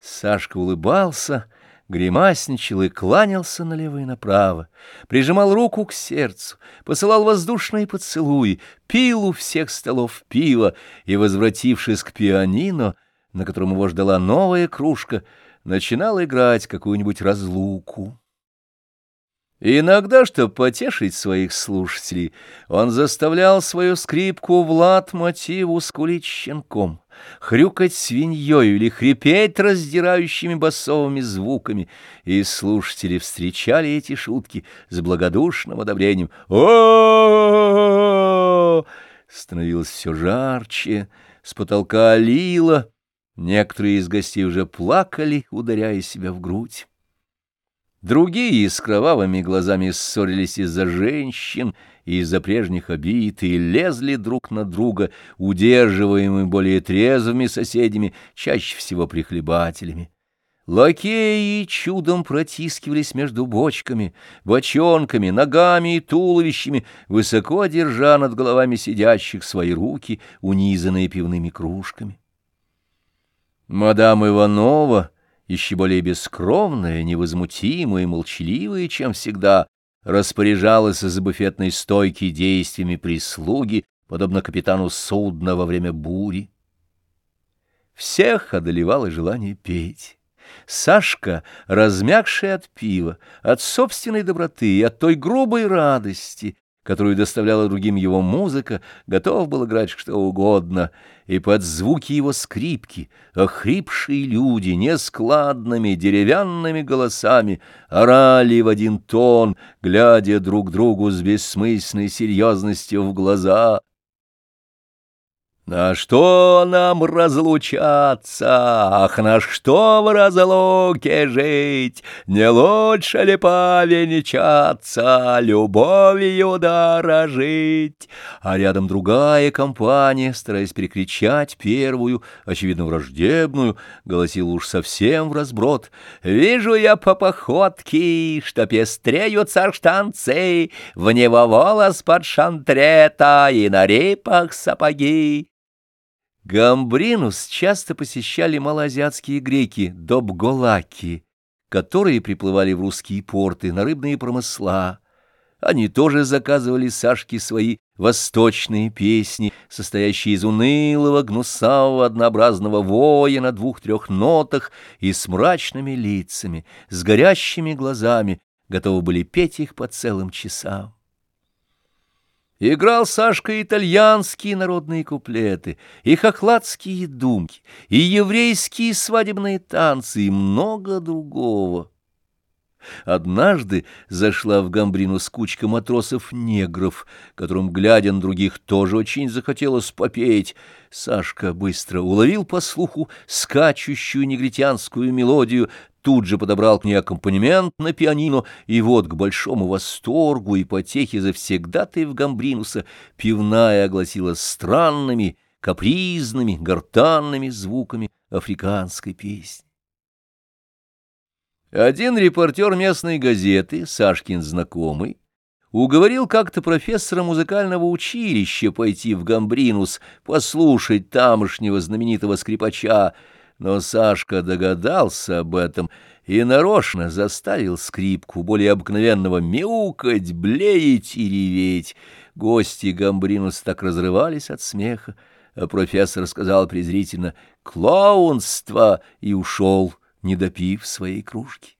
Сашка улыбался, гримасничал и кланялся налево и направо, прижимал руку к сердцу, посылал воздушные поцелуи, пил у всех столов пиво и, возвратившись к пианино, на котором его ждала новая кружка, начинал играть какую-нибудь разлуку. Иногда, чтобы потешить своих слушателей, он заставлял свою скрипку в лад-мотиву скулить щенком, хрюкать свиньей или хрипеть раздирающими басовыми звуками, и слушатели встречали эти шутки с благодушным одобрением. о Становилось все жарче, с потолка лило, Некоторые из гостей уже плакали, ударяя себя в грудь. Другие с кровавыми глазами ссорились из-за женщин и из-за прежних обид и лезли друг на друга, удерживаемые более трезвыми соседями, чаще всего прихлебателями. Лакеи чудом протискивались между бочками, бочонками, ногами и туловищами, высоко держа над головами сидящих свои руки, унизанные пивными кружками. Мадам Иванова, еще более бескровная, невозмутимая и молчаливая, чем всегда, распоряжалась из-за буфетной стойки действиями прислуги, подобно капитану судна во время бури. Всех одолевало желание петь. Сашка, размягший от пива, от собственной доброты и от той грубой радости, которую доставляла другим его музыка, готов был играть что угодно, и под звуки его скрипки охрипшие люди нескладными деревянными голосами орали в один тон, глядя друг другу с бессмысленной серьезностью в глаза. На что нам разлучаться? Ах, на что в разлуке жить? Не лучше ли повенчаться, любовью дорожить? А рядом другая компания, стараясь перекричать первую, очевидно враждебную, голосила уж совсем в разброд. Вижу я по походке, что пестреют сарштанцы, в него волос под шантрета и на репах сапоги. Гамбринус часто посещали малоазиатские греки, добголаки, которые приплывали в русские порты на рыбные промысла. Они тоже заказывали Сашке свои восточные песни, состоящие из унылого, гнусавого, однообразного воя на двух-трех нотах и с мрачными лицами, с горящими глазами, готовы были петь их по целым часам. Играл Сашка итальянские народные куплеты, и хохладские думки, и еврейские свадебные танцы, и много другого. Однажды зашла в Гамбрину с кучка матросов-негров, которым, глядя на других, тоже очень захотелось попеть. Сашка быстро уловил по слуху скачущую негритянскую мелодию, тут же подобрал к ней аккомпанемент на пианино, и вот к большому восторгу и потехе завсегдатой в Гамбринуса пивная огласила странными, капризными, гортанными звуками африканской песни. Один репортер местной газеты, Сашкин знакомый, уговорил как-то профессора музыкального училища пойти в Гамбринус, послушать тамошнего знаменитого скрипача, но Сашка догадался об этом и нарочно заставил скрипку более обыкновенного мяукать, блеять и реветь. Гости Гамбринус так разрывались от смеха, а профессор сказал презрительно «клоунство» и ушел, не допив своей кружки.